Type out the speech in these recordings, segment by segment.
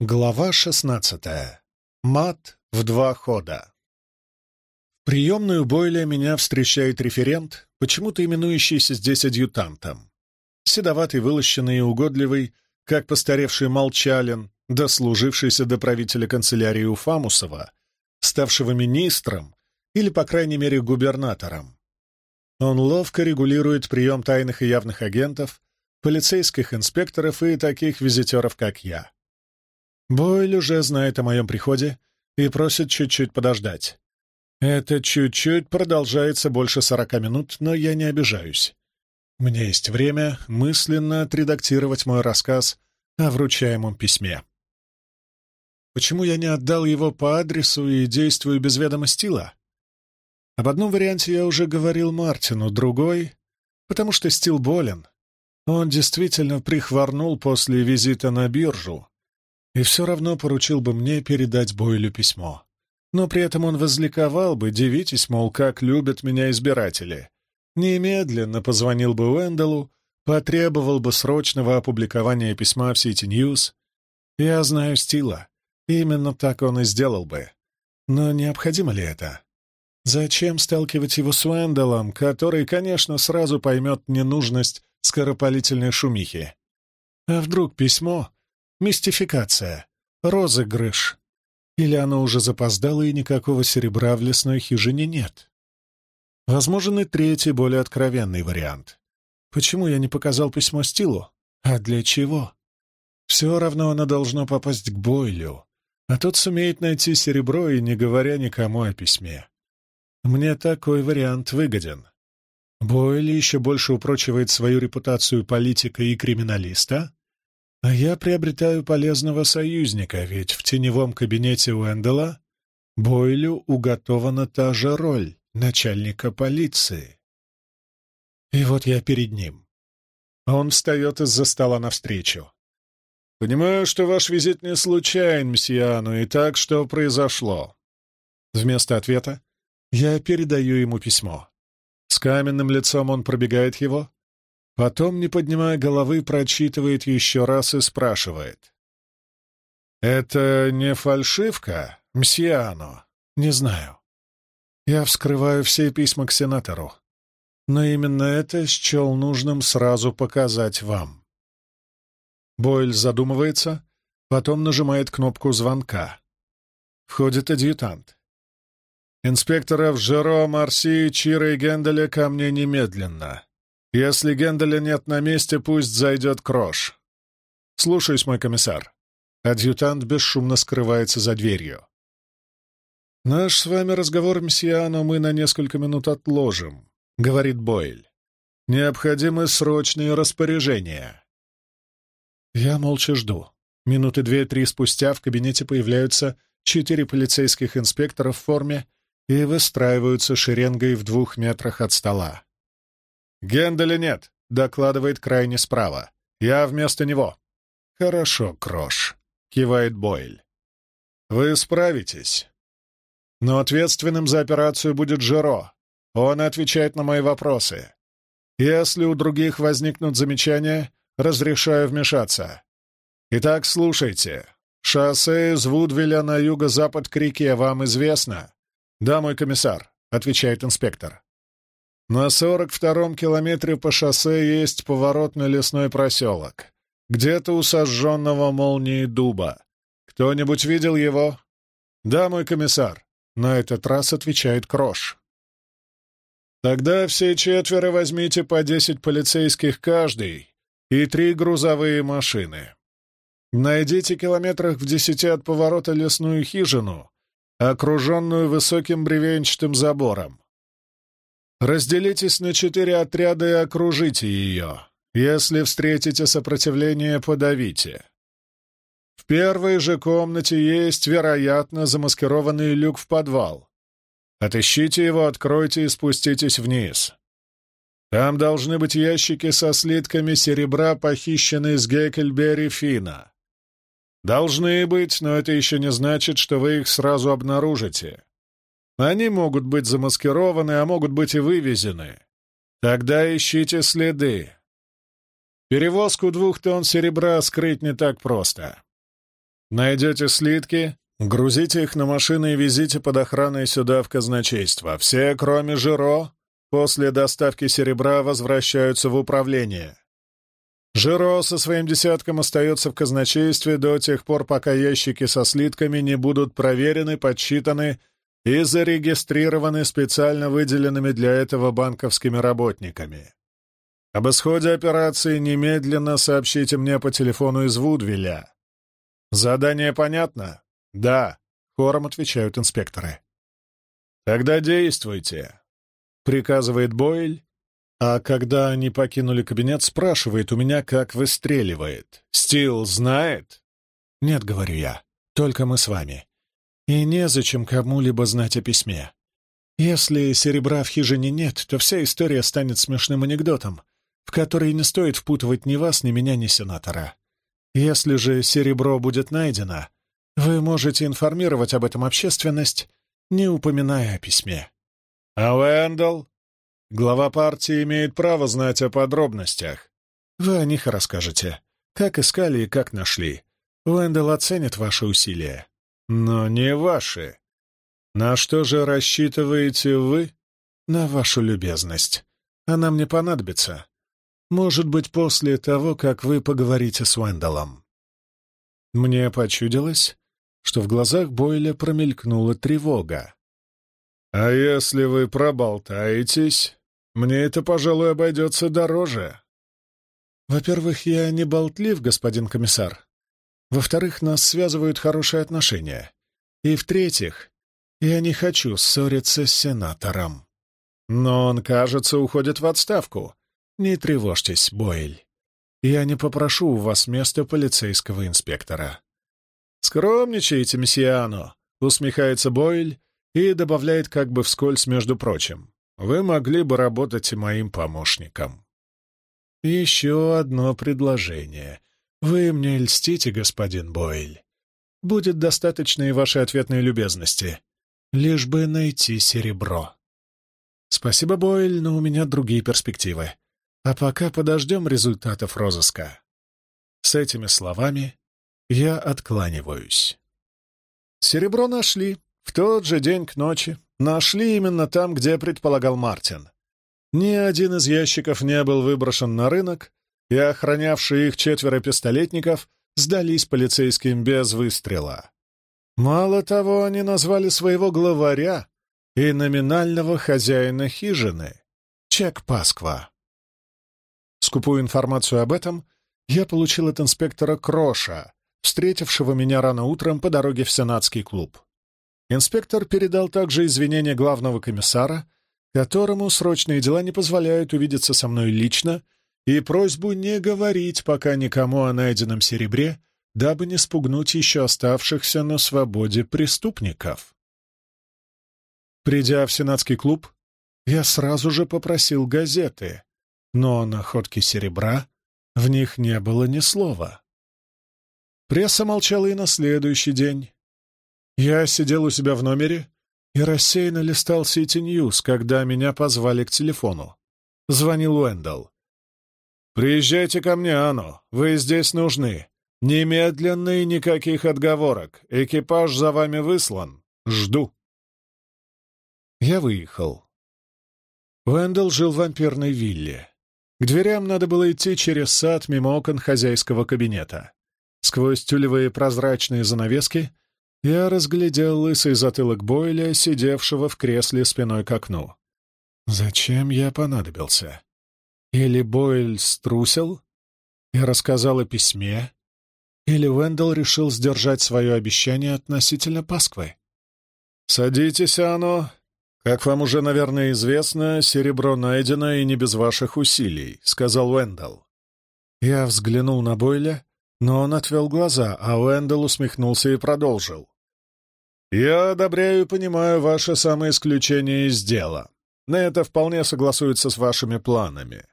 Глава шестнадцатая. Мат в два хода. В приемную Бойля меня встречает референт, почему-то именующийся здесь адъютантом. Седоватый, вылощенный и угодливый, как постаревший молчалин, дослужившийся до правителя канцелярии Уфамусова, ставшего министром или, по крайней мере, губернатором. Он ловко регулирует прием тайных и явных агентов, полицейских инспекторов и таких визитеров, как я. Бойль уже знает о моем приходе и просит чуть-чуть подождать. Это чуть-чуть продолжается больше сорока минут, но я не обижаюсь. Меня есть время мысленно отредактировать мой рассказ о вручаемом письме. Почему я не отдал его по адресу и действую без ведома Стила? Об одном варианте я уже говорил Мартину, другой — потому что Стил болен. Он действительно прихворнул после визита на биржу, и все равно поручил бы мне передать Бойлю письмо. Но при этом он возликовал бы, дивитесь, мол, как любят меня избиратели. Немедленно позвонил бы Уэндалу, потребовал бы срочного опубликования письма в Сити Ньюс. Я знаю Стила. Именно так он и сделал бы. Но необходимо ли это? Зачем сталкивать его с Уэндалом, который, конечно, сразу поймет ненужность скоропалительной шумихи? А вдруг письмо Мистификация. Розыгрыш. Или оно уже запоздало, и никакого серебра в лесной хижине нет? Возможен и третий, более откровенный вариант. Почему я не показал письмо Стилу? А для чего? Все равно оно должно попасть к Бойлю, а тот сумеет найти серебро и не говоря никому о письме. Мне такой вариант выгоден. Бойль еще больше упрочивает свою репутацию политика и криминалиста, а я приобретаю полезного союзника, ведь в теневом кабинете Уэндела Бойлю уготована та же роль начальника полиции. И вот я перед ним. Он встает из-за стола навстречу. «Понимаю, что ваш визит не случайен, мсьяну, и так, что произошло». Вместо ответа я передаю ему письмо. С каменным лицом он пробегает его, Потом, не поднимая головы, прочитывает еще раз и спрашивает. «Это не фальшивка, мсьяно?» «Не знаю. Я вскрываю все письма к сенатору. Но именно это счел нужным сразу показать вам». Бойль задумывается, потом нажимает кнопку звонка. Входит адъютант. «Инспекторов Жеро, Марси, Чира и Генделя ко мне немедленно. Если Генделя нет на месте, пусть зайдет Крош. Слушаюсь, мой комиссар. Адъютант бесшумно скрывается за дверью. «Наш с вами разговор, мсьяно, мы на несколько минут отложим», — говорит Бойль. «Необходимы срочные распоряжения». Я молча жду. Минуты две-три спустя в кабинете появляются четыре полицейских инспектора в форме и выстраиваются шеренгой в двух метрах от стола. «Генделя нет», — докладывает крайне справа. «Я вместо него». «Хорошо, Крош», — кивает Бойль. «Вы справитесь. Но ответственным за операцию будет Жеро. Он отвечает на мои вопросы. Если у других возникнут замечания, разрешаю вмешаться. Итак, слушайте. Шоссе из Вудвилля на юго-запад к реке вам известно?» «Да, мой комиссар», — отвечает инспектор. На сорок втором километре по шоссе есть поворот на лесной проселок. Где-то у сожженного молнией дуба. Кто-нибудь видел его? Да, мой комиссар. На этот раз отвечает Крош. Тогда все четверо возьмите по десять полицейских каждый и три грузовые машины. Найдите километрах в десяти от поворота лесную хижину, окруженную высоким бревенчатым забором. Разделитесь на четыре отряда и окружите ее. Если встретите сопротивление, подавите. В первой же комнате есть, вероятно, замаскированный люк в подвал. Отыщите его, откройте и спуститесь вниз. Там должны быть ящики со слитками серебра, похищенные с Геккельбери Фина. Должны быть, но это еще не значит, что вы их сразу обнаружите. Они могут быть замаскированы, а могут быть и вывезены. Тогда ищите следы. Перевозку двух тонн серебра скрыть не так просто. Найдете слитки, грузите их на машины и везите под охраной сюда в казначейство. Все, кроме Жиро, после доставки серебра возвращаются в управление. Жиро со своим десятком остается в казначействе до тех пор, пока ящики со слитками не будут проверены, подсчитаны и зарегистрированы специально выделенными для этого банковскими работниками. Об исходе операции немедленно сообщите мне по телефону из Вудвилля. Задание понятно? Да, хором отвечают инспекторы. Тогда действуйте, приказывает Бойль, а когда они покинули кабинет, спрашивает у меня, как выстреливает. Стил знает? Нет, говорю я, только мы с вами. И незачем кому-либо знать о письме. Если серебра в хижине нет, то вся история станет смешным анекдотом, в который не стоит впутывать ни вас, ни меня, ни сенатора. Если же серебро будет найдено, вы можете информировать об этом общественность, не упоминая о письме. А Уэндалл? Глава партии имеет право знать о подробностях. Вы о них расскажете. Как искали и как нашли. Уэндалл оценит ваши усилия. Но не ваши. На что же рассчитываете вы? На вашу любезность. Она мне понадобится. Может быть, после того, как вы поговорите с Уэндаллом. Мне почудилось, что в глазах Бойля промелькнула тревога. «А если вы проболтаетесь, мне это, пожалуй, обойдется дороже». «Во-первых, я не болтлив, господин комиссар. Во-вторых, нас связывают хорошие отношения. И в-третьих, я не хочу ссориться с сенатором. Но он, кажется, уходит в отставку. Не тревожьтесь, Бойль. Я не попрошу у вас места полицейского инспектора». «Скромничаете, месье усмехается Бойль и добавляет как бы вскользь, между прочим. Вы могли бы работать моим помощником. Еще одно предложение. Вы мне льстите, господин Бойль. Будет достаточно и вашей ответной любезности. Лишь бы найти серебро. Спасибо, Бойль, но у меня другие перспективы. А пока подождем результатов розыска. С этими словами я откланиваюсь. Серебро нашли в тот же день к ночи, Нашли именно там, где предполагал Мартин. Ни один из ящиков не был выброшен на рынок, и охранявшие их четверо пистолетников сдались полицейским без выстрела. Мало того, они назвали своего главаря и номинального хозяина хижины — Чек Пасква. Скупую информацию об этом я получил от инспектора Кроша, встретившего меня рано утром по дороге в Сенатский клуб. Инспектор передал также извинения главного комиссара, которому срочные дела не позволяют увидеться со мной лично, и просьбу не говорить пока никому о найденном серебре, дабы не спугнуть еще оставшихся на свободе преступников. Придя в сенатский клуб, я сразу же попросил газеты, но о находке серебра в них не было ни слова. Пресса молчала и на следующий день, я сидел у себя в номере и рассеянно листал Сити Ньюс, когда меня позвали к телефону. Звонил Уэндалл. «Приезжайте ко мне, Анно, вы здесь нужны. Немедленно и никаких отговорок. Экипаж за вами выслан. Жду». Я выехал. Уэндалл жил в ампирной вилле. К дверям надо было идти через сад мимо окон хозяйского кабинета. Сквозь тюлевые прозрачные занавески — я разглядел лысый затылок Бойля, сидевшего в кресле спиной к окну. Зачем я понадобился? Или Бойль струсил и рассказал о письме, или Вендел решил сдержать свое обещание относительно Пасквы? «Садитесь, оно. Как вам уже, наверное, известно, серебро найдено и не без ваших усилий», — сказал Уэндалл. Я взглянул на Бойля, но он отвел глаза, а Уэндалл усмехнулся и продолжил. «Я одобряю и понимаю ваше самоисключение из дела. Но это вполне согласуется с вашими планами.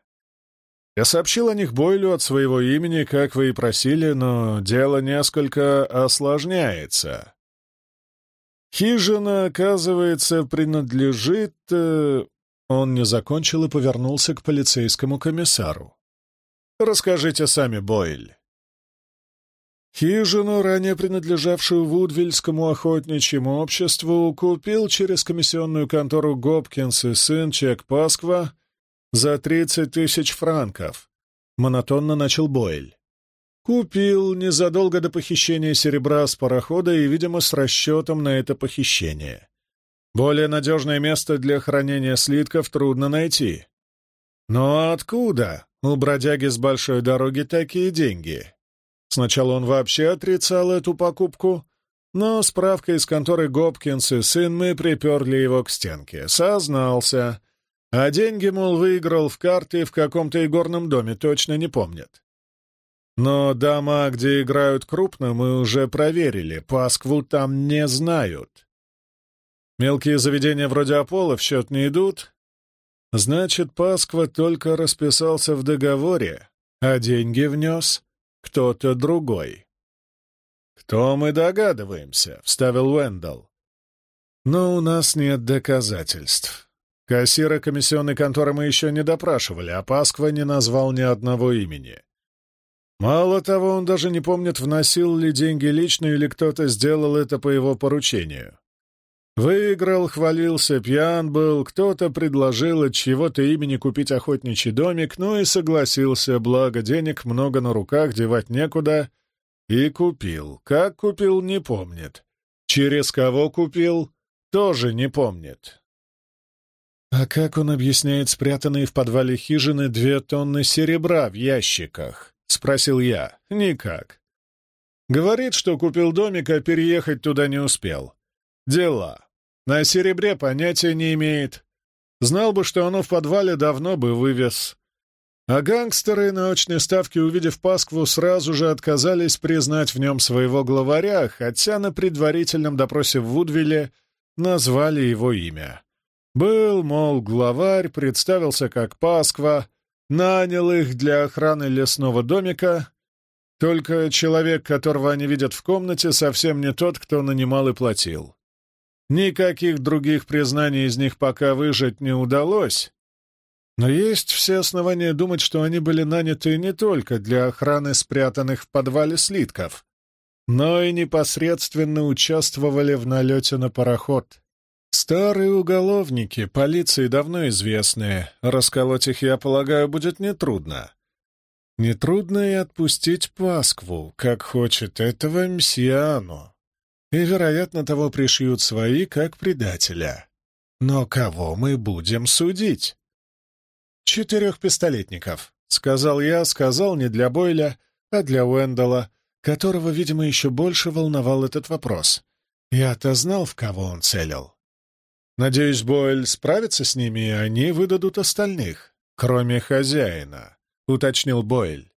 Я сообщил о них Бойлю от своего имени, как вы и просили, но дело несколько осложняется. Хижина, оказывается, принадлежит...» э... Он не закончил и повернулся к полицейскому комиссару. «Расскажите сами, Бойль». Хижину, ранее принадлежавшую Вудвильскому охотничьему обществу, купил через комиссионную контору Гопкинс и сын Чек Пасква за 30 тысяч франков. Монотонно начал Бойль. Купил незадолго до похищения серебра с парохода и, видимо, с расчетом на это похищение. Более надежное место для хранения слитков трудно найти. Но откуда у бродяги с большой дороги такие деньги? Сначала он вообще отрицал эту покупку, но справка из конторы Гопкинс и сын мы приперли его к стенке. Сознался. А деньги, мол, выиграл в карты в каком-то игорном доме, точно не помнят. Но дома, где играют крупно, мы уже проверили, Паскву там не знают. Мелкие заведения вроде Аполло в счет не идут. Значит, Пасква только расписался в договоре, а деньги внес кто-то другой. «Кто мы догадываемся?» — вставил Уэндалл. «Но у нас нет доказательств. Кассира комиссионной конторы мы еще не допрашивали, а Пасква не назвал ни одного имени. Мало того, он даже не помнит, вносил ли деньги лично или кто-то сделал это по его поручению. Выиграл, хвалился, пьян был, кто-то предложил от чего-то имени купить охотничий домик, ну и согласился, благо денег много на руках, девать некуда, и купил. Как купил, не помнит. Через кого купил, тоже не помнит. А как он объясняет спрятанные в подвале хижины две тонны серебра в ящиках? — спросил я. Никак. Говорит, что купил домик, а переехать туда не успел. Дела. На серебре понятия не имеет. Знал бы, что оно в подвале, давно бы вывез. А гангстеры на очной ставке, увидев Паскву, сразу же отказались признать в нем своего главаря, хотя на предварительном допросе в Вудвилле назвали его имя. Был, мол, главарь, представился как Пасква, нанял их для охраны лесного домика, только человек, которого они видят в комнате, совсем не тот, кто нанимал и платил. Никаких других признаний из них пока выжать не удалось, но есть все основания думать, что они были наняты не только для охраны спрятанных в подвале слитков, но и непосредственно участвовали в налете на пароход. Старые уголовники, полиции давно известные, расколоть их, я полагаю, будет нетрудно. Нетрудно и отпустить Паскву, как хочет этого Мсиану и, вероятно, того пришьют свои, как предателя. Но кого мы будем судить? «Четырех пистолетников», — сказал я, сказал не для Бойля, а для Уэндала, которого, видимо, еще больше волновал этот вопрос. Я-то знал, в кого он целил. Надеюсь, Бойль справится с ними, и они выдадут остальных, кроме хозяина, — уточнил Бойль.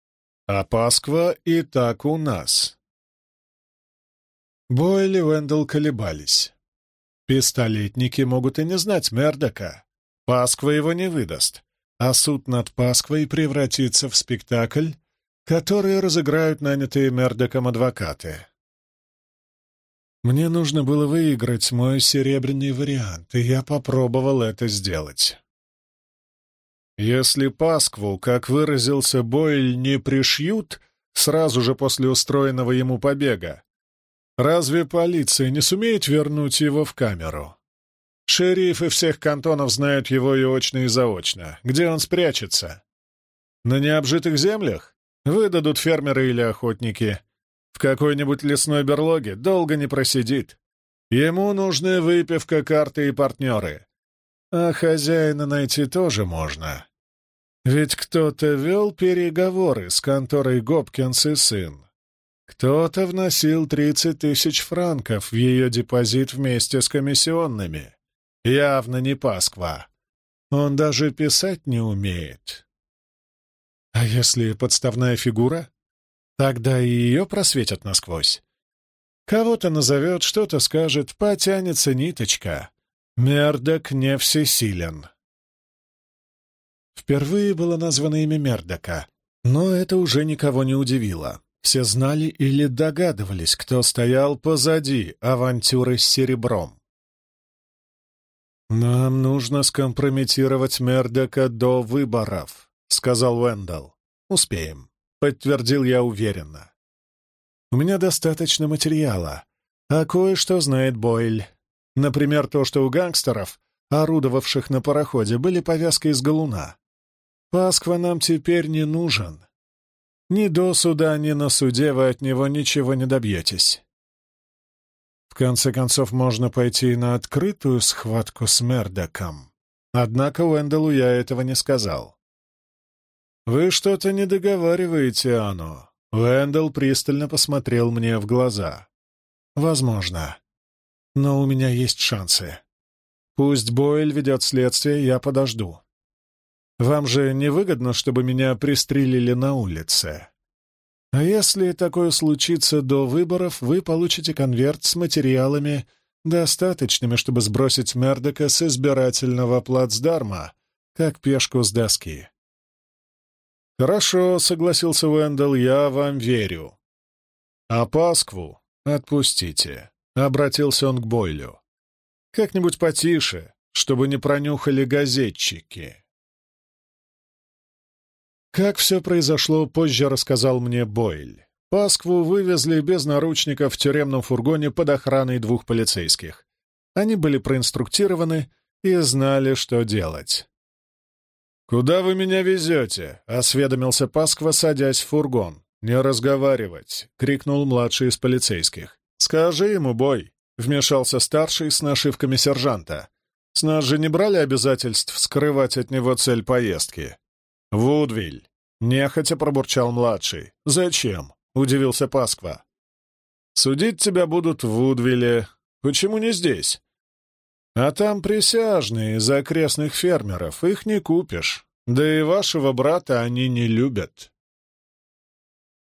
А Пасква и так у нас. Бойл и Уэндалл колебались. Пистолетники могут и не знать Мердока. Пасква его не выдаст, а суд над Пасквой превратится в спектакль, который разыграют нанятые Мердоком адвокаты. Мне нужно было выиграть мой серебряный вариант, и я попробовал это сделать. Если Паскву, как выразился Бойль, не пришьют сразу же после устроенного ему побега, Разве полиция не сумеет вернуть его в камеру? Шерифы всех кантонов знают его и очно, и заочно. Где он спрячется? На необжитых землях? Выдадут фермеры или охотники. В какой-нибудь лесной берлоге долго не просидит. Ему нужны выпивка, карты и партнеры. А хозяина найти тоже можно. Ведь кто-то вел переговоры с конторой Гопкинс и сын. Кто-то вносил 30 тысяч франков в ее депозит вместе с комиссионными. Явно не Пасква. Он даже писать не умеет. А если подставная фигура? Тогда и ее просветят насквозь. Кого-то назовет, что-то скажет, потянется ниточка. Мердок не всесилен. Впервые было названо имя Мердока, но это уже никого не удивило. Все знали или догадывались, кто стоял позади авантюры с серебром. «Нам нужно скомпрометировать Мердока до выборов», — сказал Уэндалл. «Успеем», — подтвердил я уверенно. У меня достаточно материала, а кое-что знает Бойль. Например, то, что у гангстеров, орудовавших на пароходе, были повязки из галуна. Пасква нам теперь не нужен. Ни до суда, ни на суде вы от него ничего не добьетесь. В конце концов, можно пойти на открытую схватку с Мердоком. Однако Уэнделу я этого не сказал. «Вы что-то не договариваете, Ано». Уэндел пристально посмотрел мне в глаза. «Возможно. Но у меня есть шансы. Пусть Бойль ведет следствие, я подожду. Вам же не выгодно, чтобы меня пристрелили на улице. А если такое случится до выборов, вы получите конверт с материалами, достаточными, чтобы сбросить Мердока с избирательного плацдарма, как пешку с доски. «Хорошо», — согласился Уэндалл, — «я вам верю». «А Паскву отпустите», — обратился он к Бойлю. «Как-нибудь потише, чтобы не пронюхали газетчики». Как все произошло, позже рассказал мне Бойль. Паскву вывезли без наручников в тюремном фургоне под охраной двух полицейских. Они были проинструктированы и знали, что делать. «Куда вы меня везете?» — осведомился Пасква, садясь в фургон. «Не разговаривать!» — крикнул младший из полицейских. «Скажи ему, бой!» — вмешался старший с нашивками сержанта. «С нас же не брали обязательств скрывать от него цель поездки?» «Вудвиль!» — нехотя пробурчал младший. «Зачем?» — удивился Пасква. «Судить тебя будут в Вудвилле. Почему не здесь?» «А там присяжные из окрестных фермеров, их не купишь. Да и вашего брата они не любят».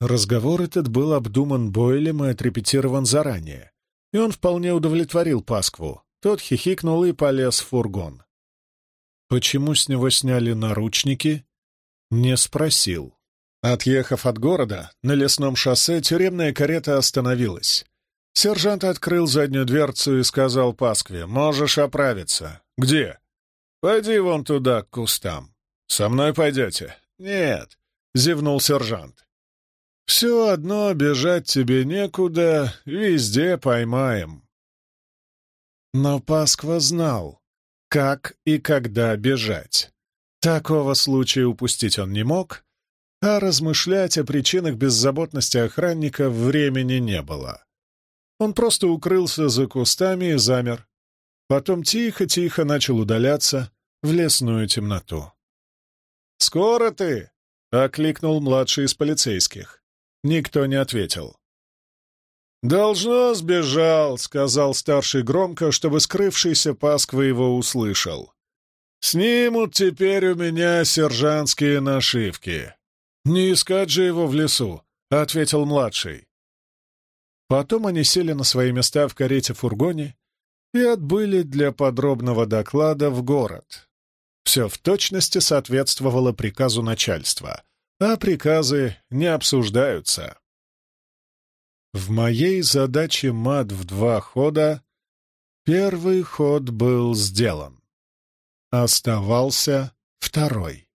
Разговор этот был обдуман Бойлем и отрепетирован заранее, и он вполне удовлетворил Паскву. Тот хихикнул и полез в фургон. Почему с него сняли наручники, не спросил. Отъехав от города, на лесном шоссе тюремная карета остановилась. Сержант открыл заднюю дверцу и сказал Паскве, «Можешь оправиться». «Где?» «Пойди вон туда, к кустам». «Со мной пойдете?» «Нет», — зевнул сержант. «Все одно бежать тебе некуда, везде поймаем». Но Пасква знал, как и когда бежать. Такого случая упустить он не мог, а размышлять о причинах беззаботности охранника времени не было. Он просто укрылся за кустами и замер. Потом тихо-тихо начал удаляться в лесную темноту. «Скоро ты!» — окликнул младший из полицейских. Никто не ответил. «Должно сбежал», — сказал старший громко, чтобы скрывшийся Пасква его услышал. Снимут теперь у меня сержантские нашивки. Не искать же его в лесу, — ответил младший. Потом они сели на свои места в карете-фургоне и отбыли для подробного доклада в город. Все в точности соответствовало приказу начальства, а приказы не обсуждаются. В моей задаче мат в два хода первый ход был сделан. Оставался второй.